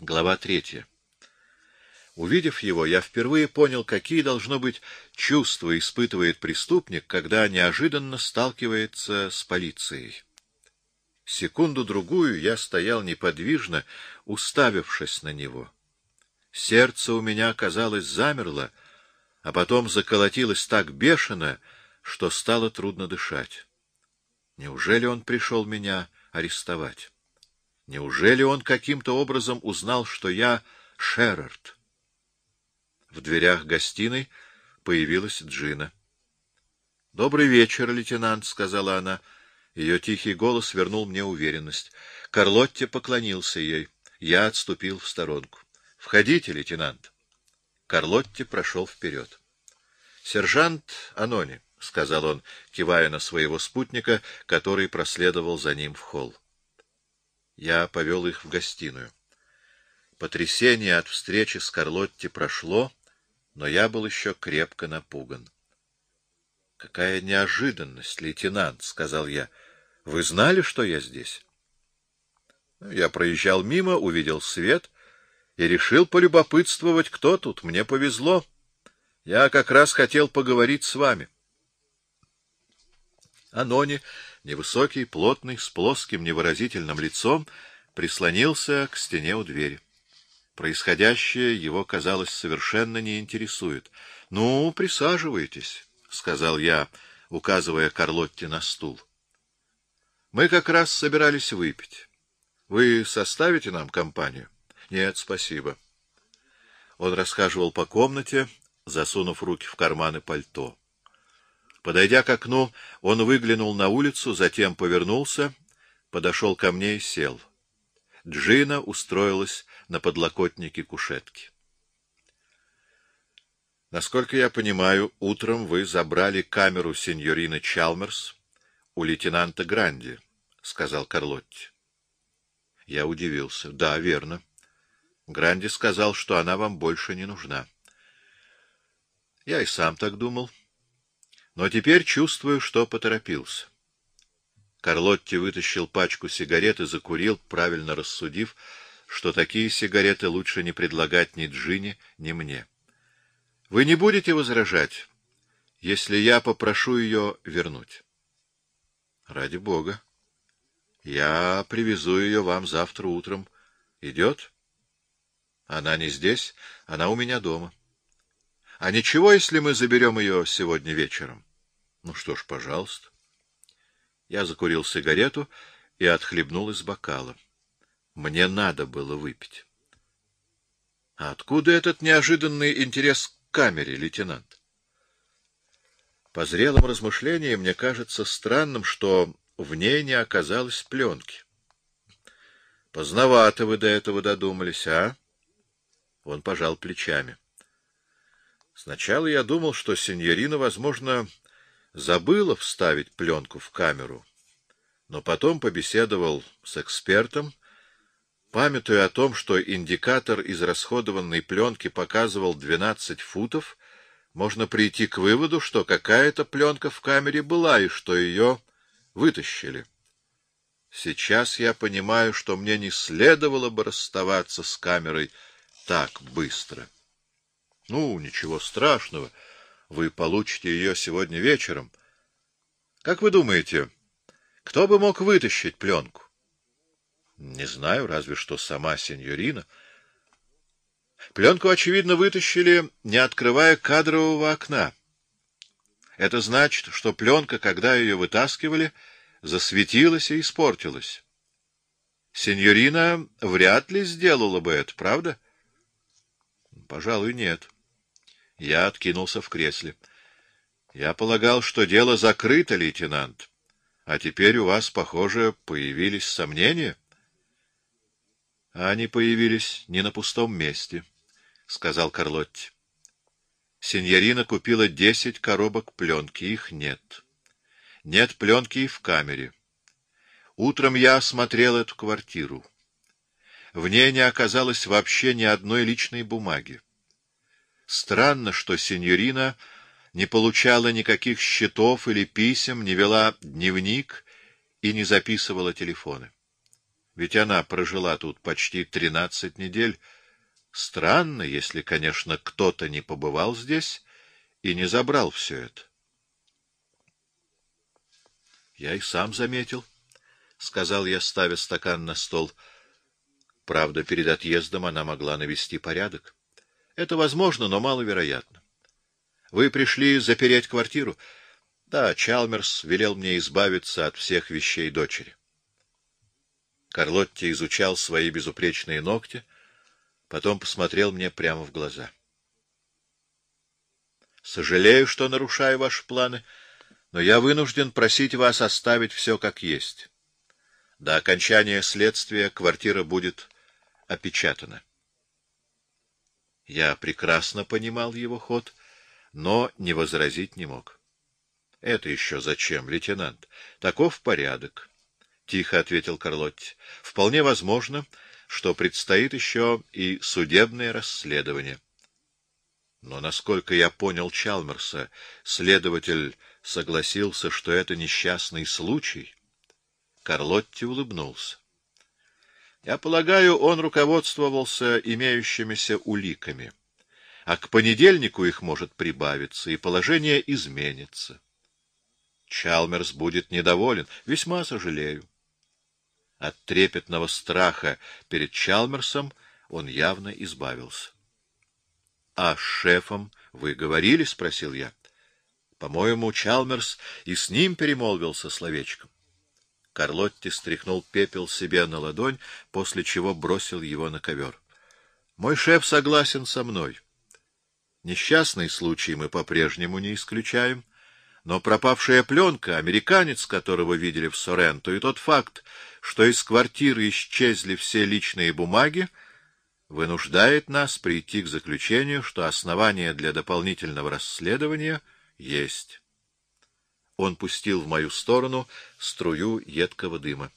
Глава третья. Увидев его, я впервые понял, какие должно быть чувства испытывает преступник, когда неожиданно сталкивается с полицией. Секунду-другую я стоял неподвижно, уставившись на него. Сердце у меня, казалось, замерло, а потом заколотилось так бешено, что стало трудно дышать. Неужели он пришел меня арестовать? Неужели он каким-то образом узнал, что я Шерард? В дверях гостиной появилась Джина. — Добрый вечер, лейтенант, — сказала она. Ее тихий голос вернул мне уверенность. Карлотте поклонился ей. Я отступил в сторонку. — Входите, лейтенант. Карлотте прошел вперед. — Сержант Анони, — сказал он, кивая на своего спутника, который проследовал за ним в холл. Я повел их в гостиную. Потрясение от встречи с Карлотти прошло, но я был еще крепко напуган. — Какая неожиданность, лейтенант, — сказал я. — Вы знали, что я здесь? Я проезжал мимо, увидел свет и решил полюбопытствовать, кто тут. Мне повезло. Я как раз хотел поговорить с вами. Анони невысокий, плотный, с плоским невыразительным лицом, прислонился к стене у двери. Происходящее его, казалось, совершенно не интересует. — Ну, присаживайтесь, — сказал я, указывая Карлотте на стул. — Мы как раз собирались выпить. Вы составите нам компанию? — Нет, спасибо. Он расхаживал по комнате, засунув руки в карманы пальто. Подойдя к окну, он выглянул на улицу, затем повернулся, подошел ко мне и сел. Джина устроилась на подлокотнике кушетки. Насколько я понимаю, утром вы забрали камеру сеньорины Чалмерс у лейтенанта Гранди, — сказал Карлотти. Я удивился. Да, верно. Гранди сказал, что она вам больше не нужна. Я и сам так думал. — но теперь чувствую, что поторопился. Карлотти вытащил пачку сигарет и закурил, правильно рассудив, что такие сигареты лучше не предлагать ни Джине, ни мне. — Вы не будете возражать, если я попрошу ее вернуть? — Ради бога. Я привезу ее вам завтра утром. Идет? Она не здесь, она у меня дома. А ничего, если мы заберем ее сегодня вечером? Ну что ж, пожалуйста. Я закурил сигарету и отхлебнул из бокала. Мне надо было выпить. А откуда этот неожиданный интерес к камере, лейтенант? По зрелым размышлениям мне кажется странным, что в ней не оказалось пленки. Поздновато вы до этого додумались, а? Он пожал плечами. Сначала я думал, что сеньорина, возможно, забыла вставить пленку в камеру, но потом побеседовал с экспертом, памятуя о том, что индикатор израсходованной пленки показывал 12 футов, можно прийти к выводу, что какая-то пленка в камере была и что ее вытащили. Сейчас я понимаю, что мне не следовало бы расставаться с камерой так быстро. Ну, ничего страшного. Вы получите ее сегодня вечером. Как вы думаете, кто бы мог вытащить пленку? Не знаю, разве что сама сеньорина. Пленку, очевидно, вытащили, не открывая кадрового окна. Это значит, что пленка, когда ее вытаскивали, засветилась и испортилась. Сеньорина вряд ли сделала бы это, правда? Пожалуй, нет. — я откинулся в кресле. Я полагал, что дело закрыто, лейтенант. А теперь у вас, похоже, появились сомнения? Они появились не на пустом месте, сказал Карлотти. Синьорина купила десять коробок пленки, их нет. Нет пленки и в камере. Утром я осмотрел эту квартиру. В ней не оказалось вообще ни одной личной бумаги. Странно, что сеньорина не получала никаких счетов или писем, не вела дневник и не записывала телефоны. Ведь она прожила тут почти тринадцать недель. Странно, если, конечно, кто-то не побывал здесь и не забрал все это. Я и сам заметил, — сказал я, ставя стакан на стол. Правда, перед отъездом она могла навести порядок. Это возможно, но маловероятно. Вы пришли запереть квартиру? Да, Чалмерс велел мне избавиться от всех вещей дочери. Карлотти изучал свои безупречные ногти, потом посмотрел мне прямо в глаза. Сожалею, что нарушаю ваши планы, — но я вынужден просить вас оставить все как есть. До окончания следствия квартира будет опечатана. Я прекрасно понимал его ход, но не возразить не мог. — Это еще зачем, лейтенант? Таков порядок, — тихо ответил Карлотти. — Вполне возможно, что предстоит еще и судебное расследование. Но, насколько я понял Чалмерса, следователь согласился, что это несчастный случай. Карлотти улыбнулся. Я полагаю, он руководствовался имеющимися уликами. А к понедельнику их может прибавиться, и положение изменится. Чалмерс будет недоволен. Весьма сожалею. От трепетного страха перед Чалмерсом он явно избавился. — А с шефом вы говорили? — спросил я. По-моему, Чалмерс и с ним перемолвился словечком. Карлотти стряхнул пепел себе на ладонь, после чего бросил его на ковер. — Мой шеф согласен со мной. Несчастный случай мы по-прежнему не исключаем, но пропавшая пленка, американец, которого видели в Соренто, и тот факт, что из квартиры исчезли все личные бумаги, вынуждает нас прийти к заключению, что основания для дополнительного расследования — есть. Он пустил в мою сторону струю едкого дыма.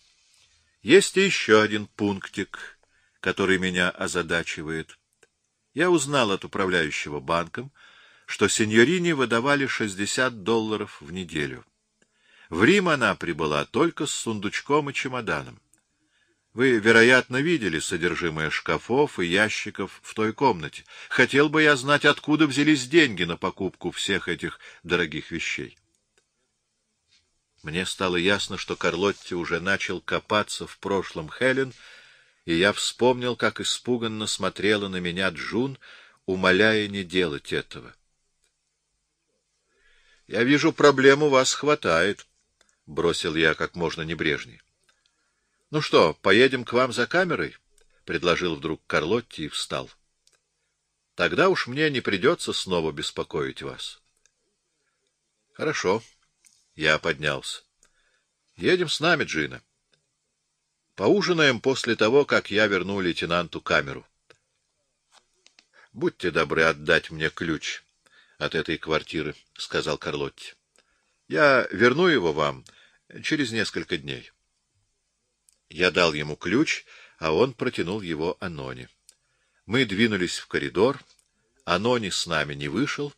Есть еще один пунктик, который меня озадачивает. Я узнал от управляющего банком, что сеньорине выдавали 60 долларов в неделю. В Рим она прибыла только с сундучком и чемоданом. Вы, вероятно, видели содержимое шкафов и ящиков в той комнате. Хотел бы я знать, откуда взялись деньги на покупку всех этих дорогих вещей. Мне стало ясно, что Карлотти уже начал копаться в прошлом Хелен, и я вспомнил, как испуганно смотрела на меня Джун, умоляя не делать этого. — Я вижу, проблем у вас хватает, — бросил я как можно небрежней. Ну что, поедем к вам за камерой? — предложил вдруг Карлотти и встал. — Тогда уж мне не придется снова беспокоить вас. — Хорошо. Я поднялся. — Едем с нами, Джина. Поужинаем после того, как я верну лейтенанту камеру. — Будьте добры отдать мне ключ от этой квартиры, — сказал Карлотти. — Я верну его вам через несколько дней. Я дал ему ключ, а он протянул его Аноне. Мы двинулись в коридор. Анони с нами не вышел,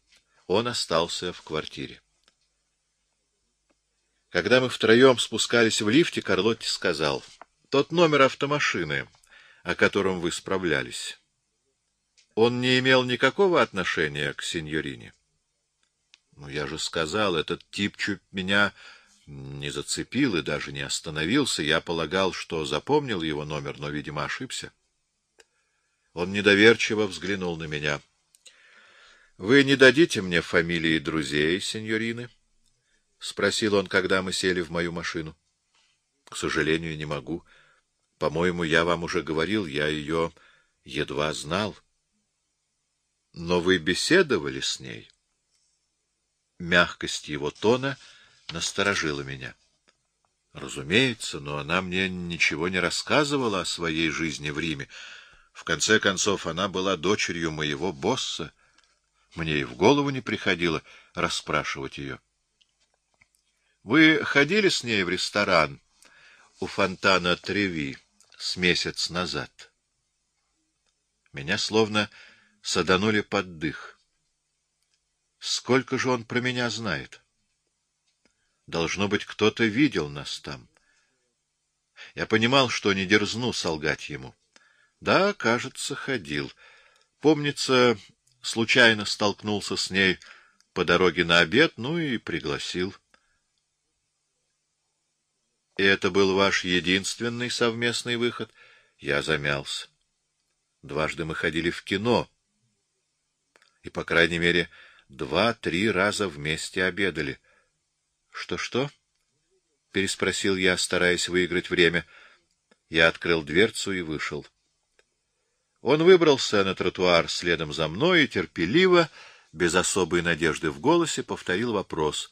он остался в квартире. Когда мы втроем спускались в лифте, Карлотти сказал, «Тот номер автомашины, о котором вы справлялись, он не имел никакого отношения к сеньорине?» «Ну, я же сказал, этот тип чуть меня не зацепил и даже не остановился. Я полагал, что запомнил его номер, но, видимо, ошибся. Он недоверчиво взглянул на меня. — Вы не дадите мне фамилии друзей, сеньорины? — спросил он, когда мы сели в мою машину. — К сожалению, не могу. По-моему, я вам уже говорил, я ее едва знал. — Но вы беседовали с ней? Мягкость его тона — насторожила меня. Разумеется, но она мне ничего не рассказывала о своей жизни в Риме. В конце концов, она была дочерью моего босса. Мне и в голову не приходило расспрашивать ее. Вы ходили с ней в ресторан у фонтана Треви с месяц назад? Меня словно саданули под дых. Сколько же он про меня знает? — Должно быть, кто-то видел нас там. Я понимал, что не дерзну солгать ему. Да, кажется, ходил. Помнится, случайно столкнулся с ней по дороге на обед, ну и пригласил. И это был ваш единственный совместный выход? Я замялся. Дважды мы ходили в кино. И, по крайней мере, два-три раза вместе обедали. Что-что? переспросил я, стараясь выиграть время. Я открыл дверцу и вышел. Он выбрался на тротуар следом за мной и терпеливо, без особой надежды в голосе, повторил вопрос.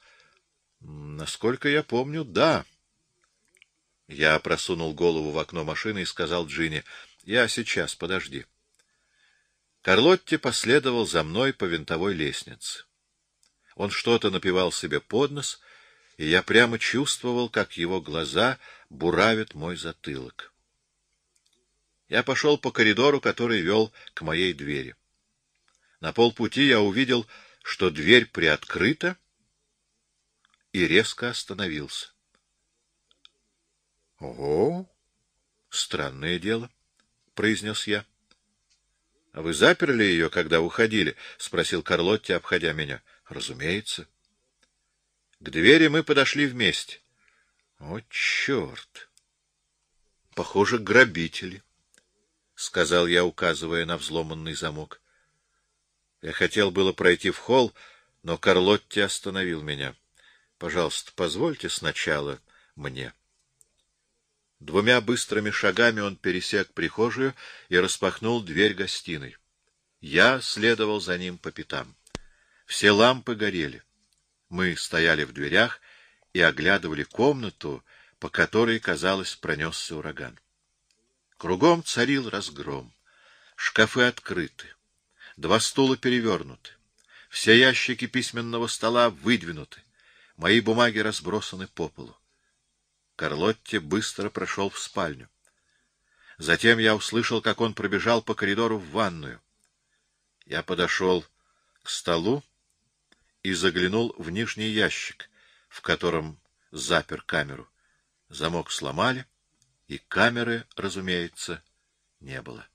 Насколько я помню, да. Я просунул голову в окно машины и сказал Джинни: "Я сейчас, подожди". Карлотти последовал за мной по винтовой лестнице. Он что-то напевал себе под нос, и я прямо чувствовал, как его глаза буравят мой затылок. Я пошел по коридору, который вел к моей двери. На полпути я увидел, что дверь приоткрыта, и резко остановился. — Ого! Странное дело, — произнес я. — А вы заперли ее, когда уходили? — спросил Карлотти, обходя меня. — Разумеется. К двери мы подошли вместе. — О, черт! Похоже, грабители. —— сказал я, указывая на взломанный замок. Я хотел было пройти в холл, но Карлотти остановил меня. — Пожалуйста, позвольте сначала мне. Двумя быстрыми шагами он пересек прихожую и распахнул дверь гостиной. Я следовал за ним по пятам. Все лампы горели. Мы стояли в дверях и оглядывали комнату, по которой, казалось, пронесся ураган. Кругом царил разгром. Шкафы открыты, два стула перевернуты, все ящики письменного стола выдвинуты, мои бумаги разбросаны по полу. Карлотте быстро прошел в спальню. Затем я услышал, как он пробежал по коридору в ванную. Я подошел к столу и заглянул в нижний ящик, в котором запер камеру. Замок сломали, и камеры, разумеется, не было.